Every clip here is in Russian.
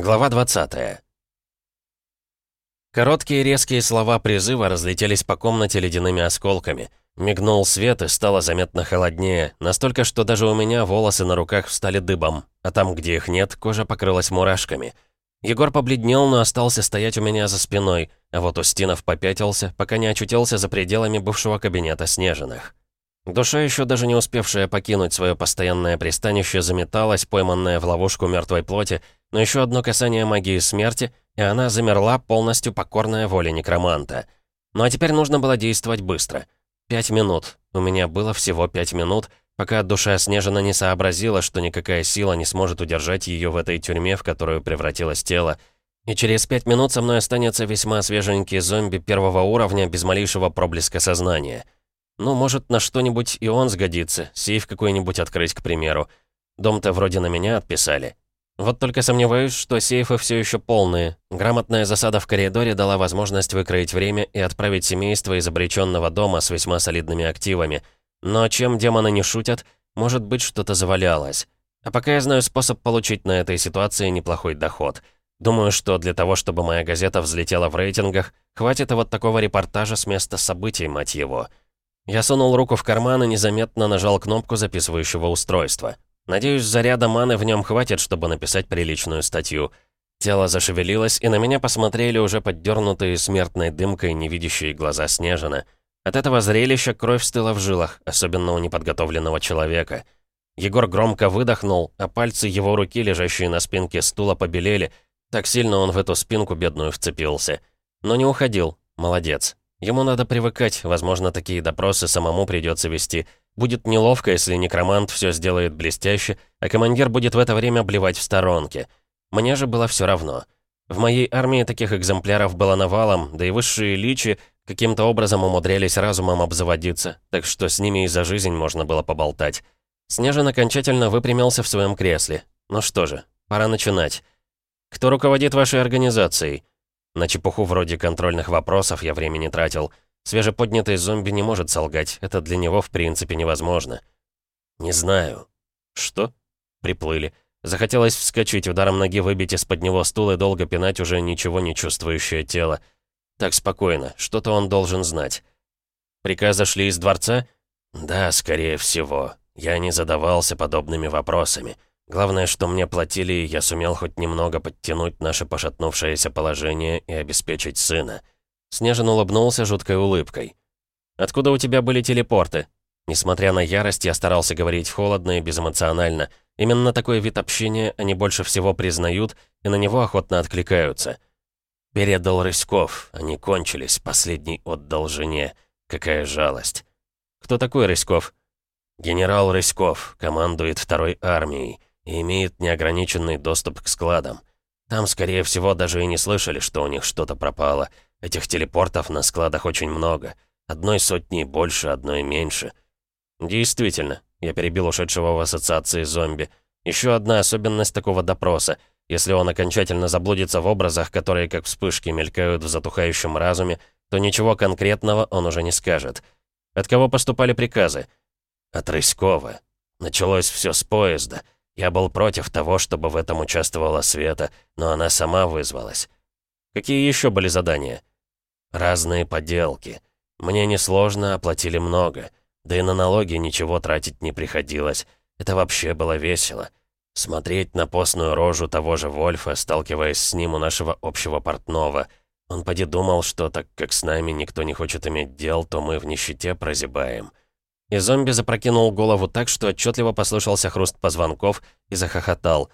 Глава 20 Короткие резкие слова призыва разлетелись по комнате ледяными осколками. Мигнул свет и стало заметно холоднее, настолько, что даже у меня волосы на руках встали дыбом, а там, где их нет, кожа покрылась мурашками. Егор побледнел, но остался стоять у меня за спиной, а вот Устинов попятился, пока не очутился за пределами бывшего кабинета Снежиных. Душа, еще даже не успевшая покинуть свое постоянное пристанище, заметалась, пойманная в ловушку мертвой плоти, но еще одно касание магии смерти, и она замерла, полностью покорная воле некроманта. Ну а теперь нужно было действовать быстро. Пять минут. У меня было всего пять минут, пока душа Снежина не сообразила, что никакая сила не сможет удержать ее в этой тюрьме, в которую превратилось тело. И через пять минут со мной останется весьма свеженький зомби первого уровня без малейшего проблеска сознания. Ну, может, на что-нибудь и он сгодится, сейф какой-нибудь открыть, к примеру. Дом-то вроде на меня отписали. Вот только сомневаюсь, что сейфы все еще полные. Грамотная засада в коридоре дала возможность выкроить время и отправить семейство из обреченного дома с весьма солидными активами. Но чем демоны не шутят, может быть, что-то завалялось. А пока я знаю способ получить на этой ситуации неплохой доход. Думаю, что для того, чтобы моя газета взлетела в рейтингах, хватит и вот такого репортажа с места событий, мать его. Я сунул руку в карман и незаметно нажал кнопку записывающего устройства. Надеюсь, заряда маны в нем хватит, чтобы написать приличную статью. Тело зашевелилось, и на меня посмотрели уже поддернутые смертной дымкой невидящие глаза Снежина. От этого зрелища кровь стыла в жилах, особенно у неподготовленного человека. Егор громко выдохнул, а пальцы его руки, лежащие на спинке стула, побелели. Так сильно он в эту спинку бедную вцепился. Но не уходил. Молодец. Ему надо привыкать, возможно, такие допросы самому придется вести. Будет неловко, если некромант все сделает блестяще, а командир будет в это время блевать в сторонке. Мне же было все равно. В моей армии таких экземпляров было навалом, да и высшие личи каким-то образом умудрялись разумом обзаводиться, так что с ними и за жизнь можно было поболтать. Снежин окончательно выпрямился в своем кресле. Ну что же, пора начинать. «Кто руководит вашей организацией?» На чепуху вроде контрольных вопросов я времени тратил. Свежеподнятый зомби не может солгать, это для него в принципе невозможно. «Не знаю». «Что?» Приплыли. Захотелось вскочить, ударом ноги выбить из-под него стул и долго пинать уже ничего не чувствующее тело. Так спокойно, что-то он должен знать. «Приказы шли из дворца?» «Да, скорее всего. Я не задавался подобными вопросами». Главное, что мне платили, и я сумел хоть немного подтянуть наше пошатнувшееся положение и обеспечить сына. Снежин улыбнулся жуткой улыбкой. «Откуда у тебя были телепорты?» Несмотря на ярость, я старался говорить холодно и безэмоционально. Именно такой вид общения они больше всего признают и на него охотно откликаются. «Передал Рыськов. Они кончились. Последний отдал жене. Какая жалость». «Кто такой Рыськов?» «Генерал Рыськов. Командует второй армией и имеет неограниченный доступ к складам. Там, скорее всего, даже и не слышали, что у них что-то пропало. Этих телепортов на складах очень много. Одной сотни больше, одной меньше. Действительно, я перебил ушедшего в ассоциации зомби. Еще одна особенность такого допроса. Если он окончательно заблудится в образах, которые как вспышки мелькают в затухающем разуме, то ничего конкретного он уже не скажет. От кого поступали приказы? От Рыськова. Началось все с поезда — я был против того, чтобы в этом участвовала Света, но она сама вызвалась. Какие еще были задания? Разные поделки. Мне несложно, оплатили много. Да и на налоги ничего тратить не приходилось. Это вообще было весело. Смотреть на постную рожу того же Вольфа, сталкиваясь с ним у нашего общего портного. Он поди думал, что так как с нами никто не хочет иметь дел, то мы в нищете прозябаем. И зомби запрокинул голову так, что отчетливо послышался хруст позвонков и захохотал.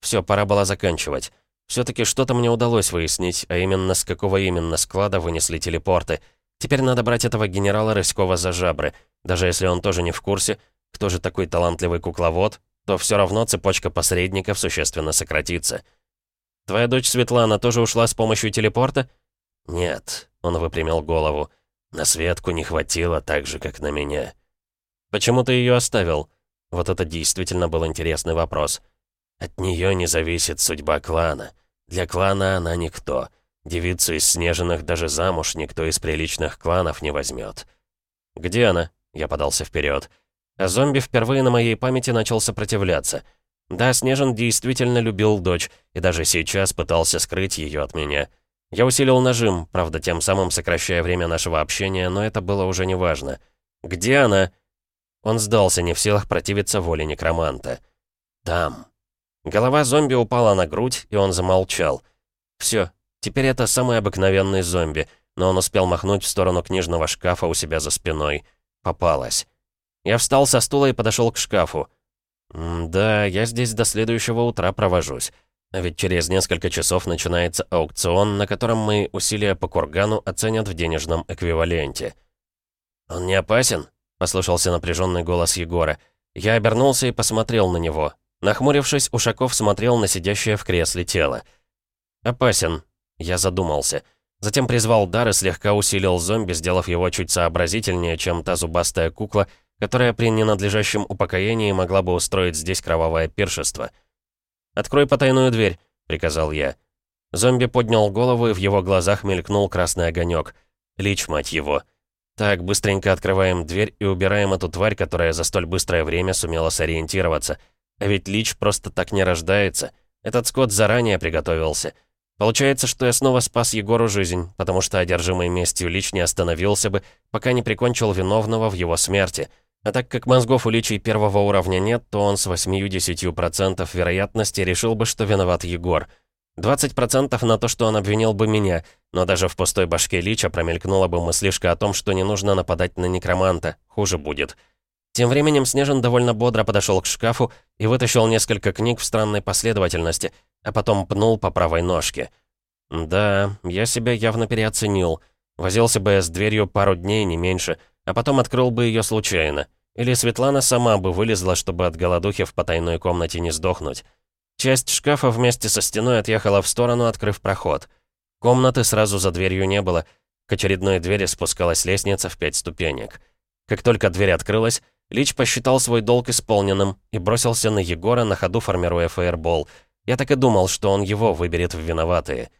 Все, пора было заканчивать. Все-таки что-то мне удалось выяснить, а именно с какого именно склада вынесли телепорты. Теперь надо брать этого генерала Рыськова за жабры. Даже если он тоже не в курсе, кто же такой талантливый кукловод, то все равно цепочка посредников существенно сократится. «Твоя дочь Светлана тоже ушла с помощью телепорта?» «Нет», — он выпрямил голову. «На Светку не хватило так же, как на меня». «Почему ты ее оставил?» Вот это действительно был интересный вопрос. «От нее не зависит судьба клана. Для клана она никто. Девицу из Снежных даже замуж никто из приличных кланов не возьмет». «Где она?» Я подался вперед. А зомби впервые на моей памяти начал сопротивляться. Да, Снежин действительно любил дочь, и даже сейчас пытался скрыть ее от меня. Я усилил нажим, правда, тем самым сокращая время нашего общения, но это было уже неважно. «Где она?» Он сдался, не в силах противиться воле некроманта. «Там». Голова зомби упала на грудь, и он замолчал. Все, теперь это самый обыкновенный зомби, но он успел махнуть в сторону книжного шкафа у себя за спиной. Попалась. Я встал со стула и подошел к шкафу. «Да, я здесь до следующего утра провожусь. А ведь через несколько часов начинается аукцион, на котором мои усилия по кургану оценят в денежном эквиваленте». «Он не опасен?» — послышался напряженный голос Егора. Я обернулся и посмотрел на него. Нахмурившись, Ушаков смотрел на сидящее в кресле тело. «Опасен». Я задумался. Затем призвал дар и слегка усилил зомби, сделав его чуть сообразительнее, чем та зубастая кукла, которая при ненадлежащем упокоении могла бы устроить здесь кровавое пиршество. «Открой потайную дверь», — приказал я. Зомби поднял голову, и в его глазах мелькнул красный огонек. Лич, мать его. Так, быстренько открываем дверь и убираем эту тварь, которая за столь быстрое время сумела сориентироваться. А ведь Лич просто так не рождается. Этот скот заранее приготовился. Получается, что я снова спас Егору жизнь, потому что одержимый местью Лич не остановился бы, пока не прикончил виновного в его смерти — а так как мозгов у личий первого уровня нет, то он с 80% вероятности решил бы, что виноват Егор. 20% на то, что он обвинил бы меня, но даже в пустой башке Лича промелькнула бы мыслишка о том, что не нужно нападать на некроманта, хуже будет. Тем временем Снежин довольно бодро подошел к шкафу и вытащил несколько книг в странной последовательности, а потом пнул по правой ножке. Да, я себя явно переоценил. Возился бы я с дверью пару дней, не меньше — а потом открыл бы ее случайно. Или Светлана сама бы вылезла, чтобы от голодухи в потайной комнате не сдохнуть. Часть шкафа вместе со стеной отъехала в сторону, открыв проход. Комнаты сразу за дверью не было. К очередной двери спускалась лестница в пять ступенек. Как только дверь открылась, Лич посчитал свой долг исполненным и бросился на Егора, на ходу формируя фаербол. Я так и думал, что он его выберет в виноватые.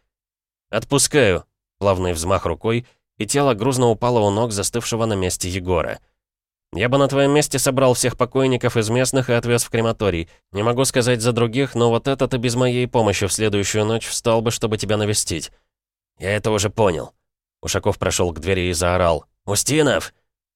«Отпускаю», — плавный взмах рукой — и тело грузно упало у ног застывшего на месте Егора. «Я бы на твоем месте собрал всех покойников из местных и отвез в крематорий. Не могу сказать за других, но вот этот и без моей помощи в следующую ночь встал бы, чтобы тебя навестить». «Я это уже понял». Ушаков прошел к двери и заорал. «Устинов!»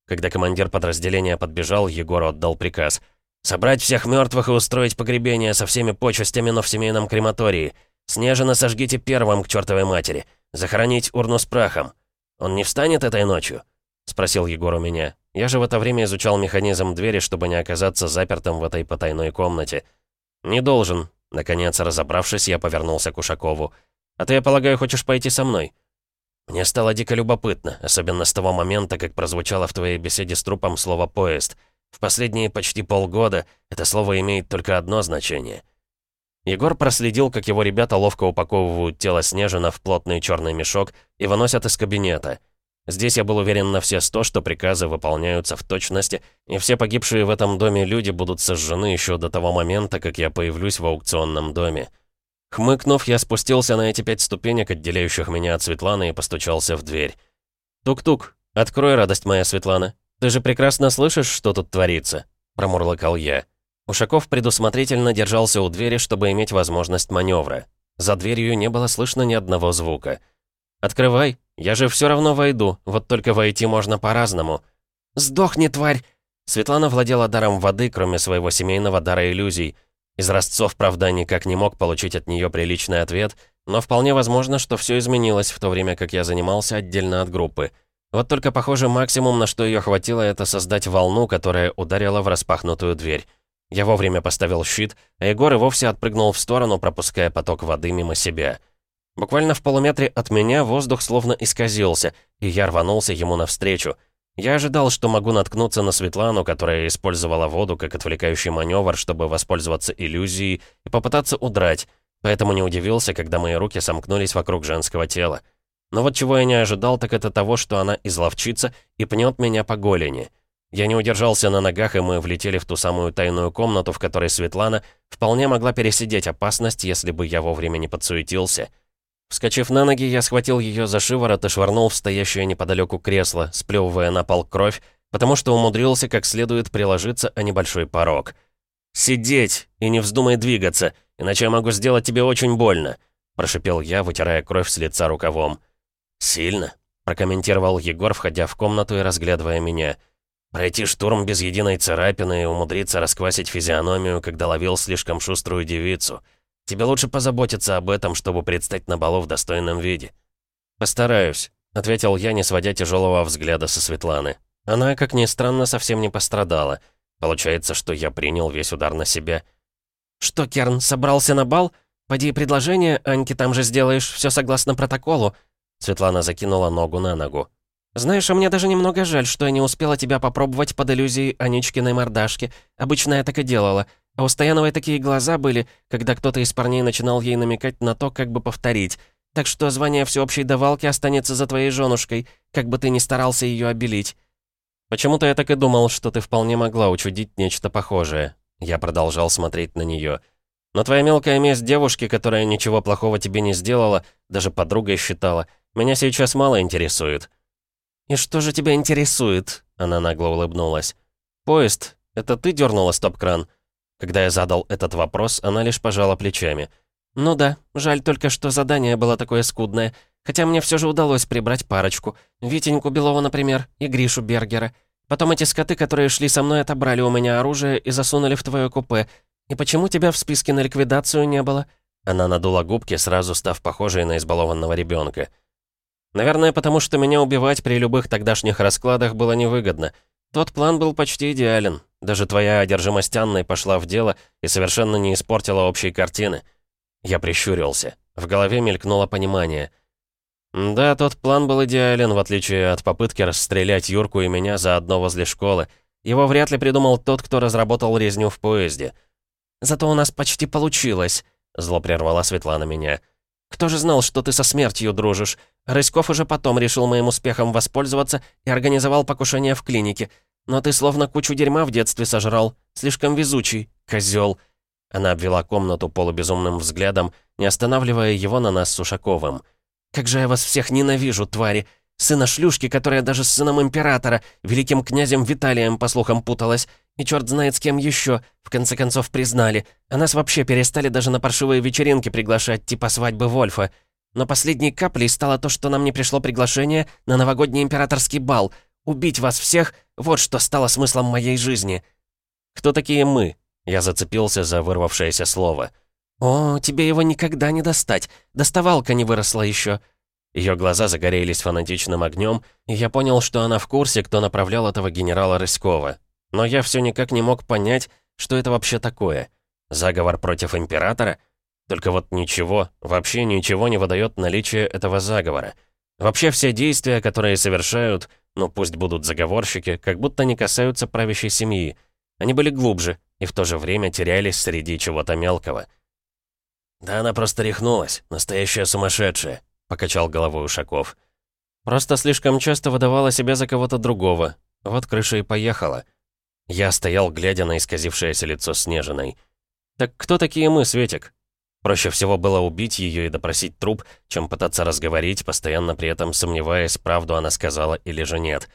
Когда командир подразделения подбежал, Егор отдал приказ. «Собрать всех мертвых и устроить погребение со всеми почестями, но в семейном крематории. Снежина сожгите первым к чертовой матери. Захоронить урну с прахом. «Он не встанет этой ночью?» — спросил Егор у меня. Я же в это время изучал механизм двери, чтобы не оказаться запертым в этой потайной комнате. «Не должен». Наконец, разобравшись, я повернулся к Ушакову. «А ты, я полагаю, хочешь пойти со мной?» Мне стало дико любопытно, особенно с того момента, как прозвучало в твоей беседе с трупом слово «поезд». В последние почти полгода это слово имеет только одно значение. Егор проследил, как его ребята ловко упаковывают тело Снежина в плотный черный мешок и выносят из кабинета. Здесь я был уверен на все сто, что приказы выполняются в точности, и все погибшие в этом доме люди будут сожжены еще до того момента, как я появлюсь в аукционном доме. Хмыкнув, я спустился на эти пять ступенек, отделяющих меня от Светланы, и постучался в дверь. «Тук-тук, открой, радость моя, Светлана. Ты же прекрасно слышишь, что тут творится?» — промурлыкал я. Ушаков предусмотрительно держался у двери, чтобы иметь возможность маневра. За дверью не было слышно ни одного звука. «Открывай, я же все равно войду, вот только войти можно по-разному». «Сдохни, тварь!» Светлана владела даром воды, кроме своего семейного дара иллюзий. Из Ростцов, правда, никак не мог получить от нее приличный ответ, но вполне возможно, что все изменилось в то время, как я занимался отдельно от группы. Вот только, похоже, максимум, на что ее хватило, это создать волну, которая ударила в распахнутую дверь. Я вовремя поставил щит, а Егор и вовсе отпрыгнул в сторону, пропуская поток воды мимо себя. Буквально в полуметре от меня воздух словно исказился, и я рванулся ему навстречу. Я ожидал, что могу наткнуться на Светлану, которая использовала воду как отвлекающий маневр, чтобы воспользоваться иллюзией и попытаться удрать, поэтому не удивился, когда мои руки сомкнулись вокруг женского тела. Но вот чего я не ожидал, так это того, что она изловчится и пнет меня по голени. Я не удержался на ногах, и мы влетели в ту самую тайную комнату, в которой Светлана вполне могла пересидеть опасность, если бы я вовремя не подсуетился. Вскочив на ноги, я схватил ее за шиворот и швырнул в стоящее неподалеку кресло, сплевывая на пол кровь, потому что умудрился как следует приложиться о небольшой порог. «Сидеть и не вздумай двигаться, иначе я могу сделать тебе очень больно», прошипел я, вытирая кровь с лица рукавом. «Сильно?» — прокомментировал Егор, входя в комнату и разглядывая меня. «Пройти штурм без единой царапины и умудриться расквасить физиономию, когда ловил слишком шуструю девицу. Тебе лучше позаботиться об этом, чтобы предстать на балу в достойном виде». «Постараюсь», — ответил я, не сводя тяжелого взгляда со Светланы. Она, как ни странно, совсем не пострадала. Получается, что я принял весь удар на себя. «Что, Керн, собрался на бал? Поди предложение, Аньке там же сделаешь, все согласно протоколу». Светлана закинула ногу на ногу. «Знаешь, а мне даже немного жаль, что я не успела тебя попробовать под иллюзией Аничкиной мордашки. Обычно я так и делала. А у Стояновой такие глаза были, когда кто-то из парней начинал ей намекать на то, как бы повторить. Так что звание всеобщей давалки останется за твоей женушкой, как бы ты ни старался ее обелить». «Почему-то я так и думал, что ты вполне могла учудить нечто похожее». Я продолжал смотреть на нее. «Но твоя мелкая месть девушки, которая ничего плохого тебе не сделала, даже подругой считала, меня сейчас мало интересует». «И что же тебя интересует?» Она нагло улыбнулась. «Поезд. Это ты дернула стоп-кран?» Когда я задал этот вопрос, она лишь пожала плечами. «Ну да, жаль только, что задание было такое скудное. Хотя мне все же удалось прибрать парочку. Витеньку Белова, например, и Гришу Бергера. Потом эти скоты, которые шли со мной, отобрали у меня оружие и засунули в твое купе. И почему тебя в списке на ликвидацию не было?» Она надула губки, сразу став похожей на избалованного ребенка. «Наверное, потому что меня убивать при любых тогдашних раскладах было невыгодно. Тот план был почти идеален. Даже твоя одержимость Анной пошла в дело и совершенно не испортила общей картины». Я прищурился. В голове мелькнуло понимание — да, тот план был идеален, в отличие от попытки расстрелять Юрку и меня заодно возле школы. Его вряд ли придумал тот, кто разработал резню в поезде. «Зато у нас почти получилось», — зло прервала Светлана меня. «Кто же знал, что ты со смертью дружишь? Рыськов уже потом решил моим успехом воспользоваться и организовал покушение в клинике. Но ты словно кучу дерьма в детстве сожрал. Слишком везучий, козел. Она обвела комнату полубезумным взглядом, не останавливая его на нас с Ушаковым. Как же я вас всех ненавижу, твари! Сына шлюшки, которая даже с сыном императора, великим князем Виталием, по слухам, путалась. И черт знает с кем еще, в конце концов признали. А нас вообще перестали даже на паршивые вечеринки приглашать, типа свадьбы Вольфа. Но последней каплей стало то, что нам не пришло приглашение на новогодний императорский бал. Убить вас всех — вот что стало смыслом моей жизни. «Кто такие мы?» Я зацепился за вырвавшееся слово. «О, тебе его никогда не достать. Доставалка не выросла еще». Ее глаза загорелись фанатичным огнем, и я понял, что она в курсе, кто направлял этого генерала Рыськова. Но я все никак не мог понять, что это вообще такое. Заговор против императора? Только вот ничего, вообще ничего не выдает наличие этого заговора. Вообще все действия, которые совершают, ну пусть будут заговорщики, как будто не касаются правящей семьи. Они были глубже и в то же время терялись среди чего-то мелкого. «Да она просто рехнулась, настоящая сумасшедшая», — покачал головой Ушаков. «Просто слишком часто выдавала себя за кого-то другого. Вот крыша и поехала». Я стоял, глядя на исказившееся лицо Снежиной. «Так кто такие мы, Светик?» Проще всего было убить ее и допросить труп, чем пытаться разговорить, постоянно при этом сомневаясь, правду она сказала или же нет.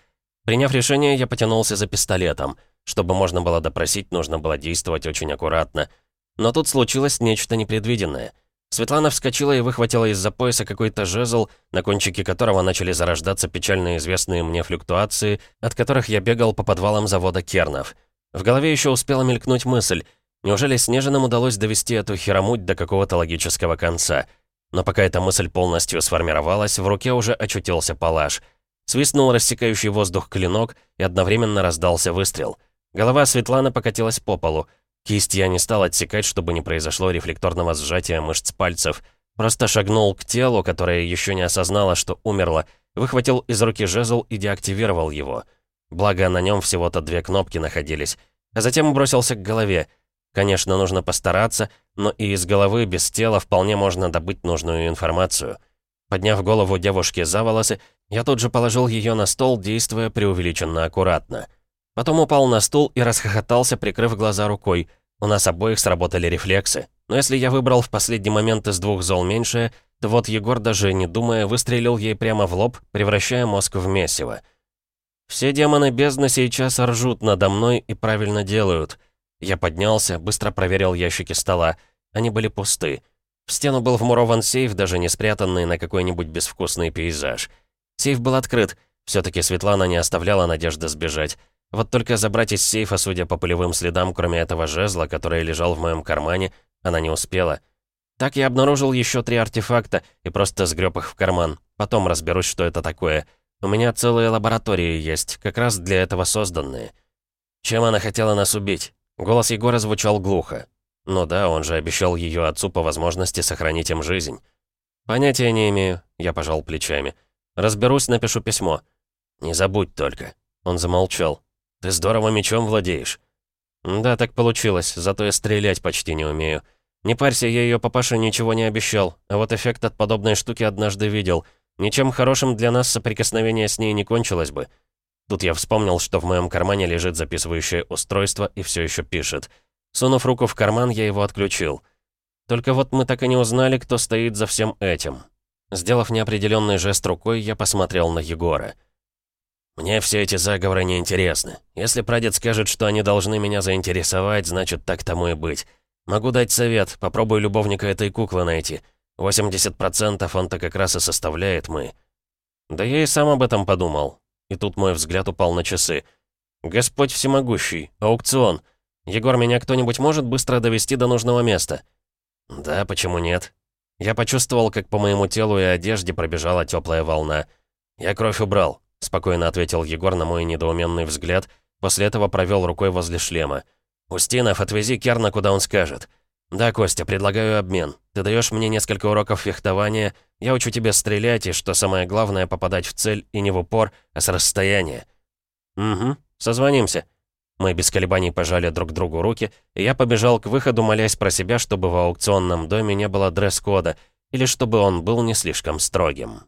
Приняв решение, я потянулся за пистолетом. Чтобы можно было допросить, нужно было действовать очень аккуратно — но тут случилось нечто непредвиденное. Светлана вскочила и выхватила из-за пояса какой-то жезл, на кончике которого начали зарождаться печально известные мне флюктуации, от которых я бегал по подвалам завода Кернов. В голове еще успела мелькнуть мысль, неужели Снежинам удалось довести эту херомуть до какого-то логического конца? Но пока эта мысль полностью сформировалась, в руке уже очутился палаш. Свистнул рассекающий воздух клинок, и одновременно раздался выстрел. Голова Светланы покатилась по полу. Кисть я не стал отсекать, чтобы не произошло рефлекторного сжатия мышц пальцев. Просто шагнул к телу, которое еще не осознало, что умерло, выхватил из руки жезл и деактивировал его. Благо, на нем всего-то две кнопки находились. А затем бросился к голове. Конечно, нужно постараться, но и из головы без тела вполне можно добыть нужную информацию. Подняв голову девушки за волосы, я тут же положил ее на стол, действуя преувеличенно аккуратно. Потом упал на стул и расхохотался, прикрыв глаза рукой. У нас обоих сработали рефлексы. Но если я выбрал в последний момент из двух зол меньшее, то вот Егор, даже не думая, выстрелил ей прямо в лоб, превращая мозг в месиво. Все демоны бездны сейчас ржут надо мной и правильно делают. Я поднялся, быстро проверил ящики стола. Они были пусты. В стену был вмурован сейф, даже не спрятанный на какой-нибудь безвкусный пейзаж. Сейф был открыт. все таки Светлана не оставляла надежды сбежать. Вот только забрать из сейфа, судя по пылевым следам, кроме этого жезла, который лежал в моем кармане, она не успела. Так я обнаружил еще три артефакта и просто сгреб их в карман. Потом разберусь, что это такое. У меня целые лаборатории есть, как раз для этого созданные. Чем она хотела нас убить? Голос Егора звучал глухо. Ну да, он же обещал ее отцу по возможности сохранить им жизнь. Понятия не имею, я пожал плечами. Разберусь, напишу письмо. Не забудь только. Он замолчал. Ты здорово мечом владеешь. Да, так получилось, зато я стрелять почти не умею. Не парься, я ее папаше ничего не обещал, а вот эффект от подобной штуки однажды видел. Ничем хорошим для нас соприкосновение с ней не кончилось бы. Тут я вспомнил, что в моем кармане лежит записывающее устройство и все еще пишет. Сунув руку в карман, я его отключил. Только вот мы так и не узнали, кто стоит за всем этим. Сделав неопределенный жест рукой, я посмотрел на Егора. «Мне все эти заговоры не интересны. Если прадед скажет, что они должны меня заинтересовать, значит, так тому и быть. Могу дать совет, попробуй любовника этой куклы найти. 80% он-то как раз и составляет мы». Да я и сам об этом подумал. И тут мой взгляд упал на часы. «Господь всемогущий, аукцион. Егор, меня кто-нибудь может быстро довести до нужного места?» «Да, почему нет?» Я почувствовал, как по моему телу и одежде пробежала теплая волна. «Я кровь убрал. — спокойно ответил Егор на мой недоуменный взгляд, после этого провел рукой возле шлема. «Устинов, отвези Керна, куда он скажет». «Да, Костя, предлагаю обмен. Ты даешь мне несколько уроков фехтования, я учу тебя стрелять, и, что самое главное, попадать в цель и не в упор, а с расстояния». «Угу, созвонимся». Мы без колебаний пожали друг другу руки, и я побежал к выходу, молясь про себя, чтобы в аукционном доме не было дресс-кода, или чтобы он был не слишком строгим.